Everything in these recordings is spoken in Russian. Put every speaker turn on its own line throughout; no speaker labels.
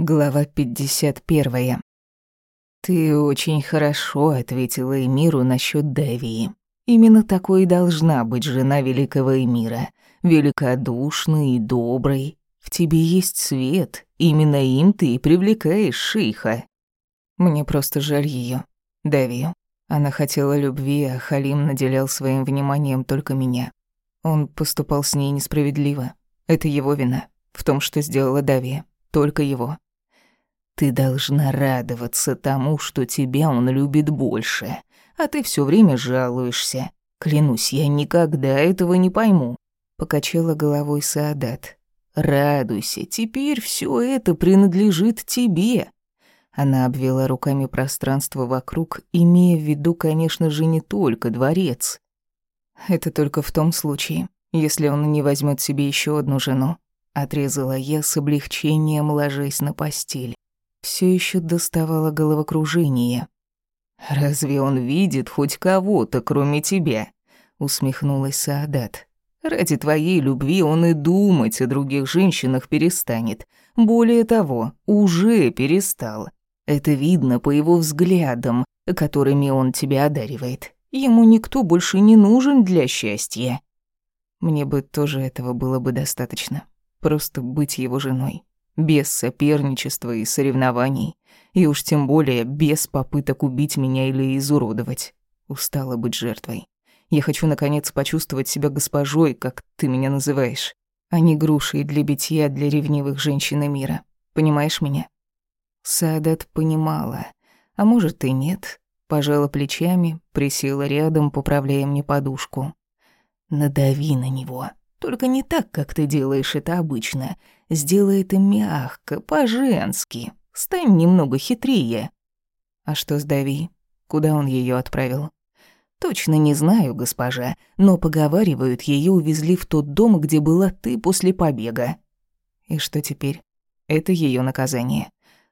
Глава 51. «Ты очень хорошо ответила Эмиру насчет Давии. Именно такой и должна быть жена великого Эмира. Великодушной и доброй. В тебе есть свет. Именно им ты и привлекаешь шейха. Мне просто жаль ее, Давию. Она хотела любви, а Халим наделял своим вниманием только меня. Он поступал с ней несправедливо. Это его вина. В том, что сделала Давия. Только его. Ты должна радоваться тому, что тебя он любит больше, а ты все время жалуешься. Клянусь, я никогда этого не пойму. Покачала головой Саадат. Радуйся, теперь все это принадлежит тебе. Она обвела руками пространство вокруг, имея в виду, конечно же, не только дворец. Это только в том случае, если он не возьмет себе еще одну жену, отрезала я с облегчением, ложась на постель все еще доставало головокружение. «Разве он видит хоть кого-то, кроме тебя?» — усмехнулась Саадат. «Ради твоей любви он и думать о других женщинах перестанет. Более того, уже перестал. Это видно по его взглядам, которыми он тебя одаривает. Ему никто больше не нужен для счастья». Мне бы тоже этого было бы достаточно. Просто быть его женой без соперничества и соревнований, и уж тем более без попыток убить меня или изуродовать. Устала быть жертвой. Я хочу, наконец, почувствовать себя госпожой, как ты меня называешь, а не грушей для битья для ревнивых женщин мира. Понимаешь меня?» Садат понимала, а может и нет. Пожала плечами, присела рядом, поправляя мне подушку. «Надави на него. Только не так, как ты делаешь это обычно. Сделай это мягко, по-женски. Стань немного хитрее. А что с Дави? Куда он ее отправил? Точно не знаю, госпожа, но поговаривают, ее увезли в тот дом, где была ты после побега. И что теперь? Это ее наказание.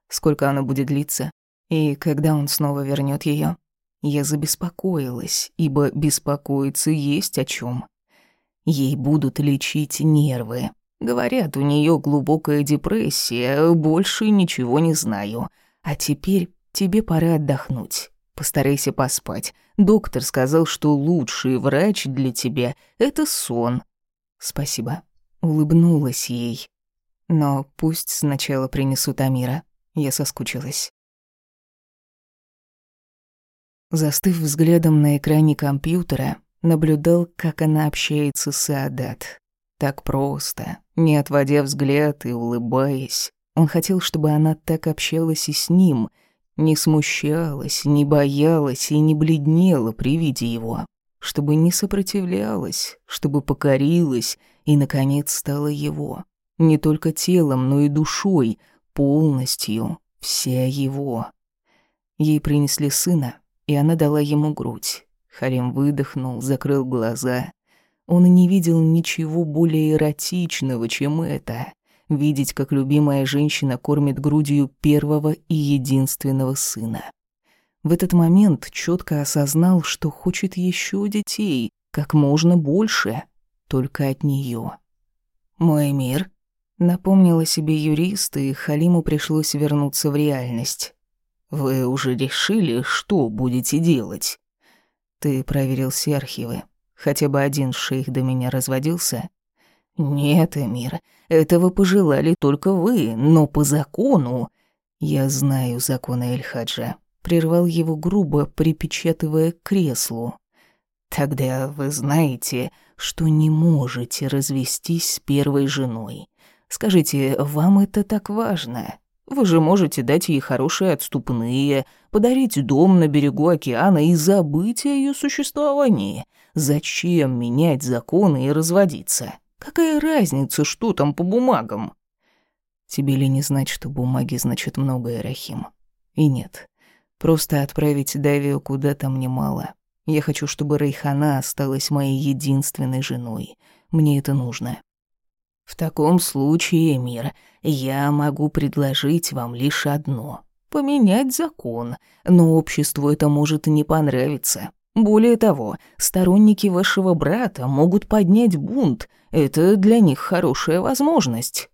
Сколько оно будет длиться? И когда он снова вернет ее? Я забеспокоилась, ибо беспокоиться есть о чем. Ей будут лечить нервы. Говорят, у нее глубокая депрессия, больше ничего не знаю. А теперь тебе пора отдохнуть. Постарайся поспать. Доктор сказал, что лучший врач для тебя — это сон. Спасибо. Улыбнулась ей. Но пусть сначала принесут Амира. Я соскучилась. Застыв взглядом на экране компьютера, наблюдал, как она общается с Адат. Так просто, не отводя взгляд и улыбаясь. Он хотел, чтобы она так общалась и с ним, не смущалась, не боялась и не бледнела при виде его, чтобы не сопротивлялась, чтобы покорилась и, наконец, стала его. Не только телом, но и душой, полностью, вся его. Ей принесли сына, и она дала ему грудь. Харим выдохнул, закрыл глаза. Он не видел ничего более эротичного, чем это. Видеть, как любимая женщина кормит грудью первого и единственного сына. В этот момент четко осознал, что хочет еще детей, как можно больше, только от нее. «Мой мир», — напомнила себе юрист, и Халиму пришлось вернуться в реальность. «Вы уже решили, что будете делать?» Ты проверил все архивы. Хотя бы один шейх до меня разводился? Нет, Эмир, этого пожелали только вы, но по закону... Я знаю законы Эльхаджа. Прервал его грубо, припечатывая к креслу. Тогда вы знаете, что не можете развестись с первой женой. Скажите, вам это так важно? Вы же можете дать ей хорошие отступные, подарить дом на берегу океана и забыть о ее существовании. Зачем менять законы и разводиться? Какая разница, что там по бумагам? Тебе ли не знать, что бумаги значат многое, Рахим? И нет. Просто отправить Давию куда-то мне мало. Я хочу, чтобы Рейхана осталась моей единственной женой. Мне это нужно. В таком случае, Эмир, я могу предложить вам лишь одно — поменять закон, но обществу это может не понравиться. Более того, сторонники вашего брата могут поднять бунт. Это для них хорошая возможность.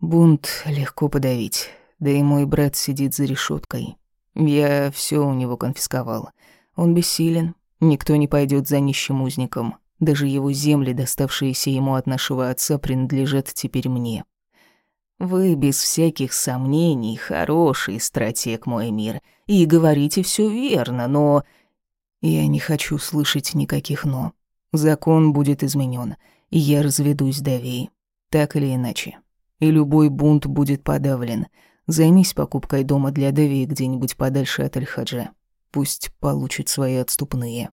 Бунт легко подавить. Да и мой брат сидит за решеткой. Я все у него конфисковал. Он бессилен. Никто не пойдет за нищим узником. Даже его земли, доставшиеся ему от нашего отца, принадлежат теперь мне. Вы без всяких сомнений хороший стратег, мой мир, и говорите все верно, но... Я не хочу слышать никаких «но». Закон будет изменен, и я разведусь Давей. Так или иначе. И любой бунт будет подавлен. Займись покупкой дома для Дави где-нибудь подальше от Альхаджа. Пусть получит свои отступные.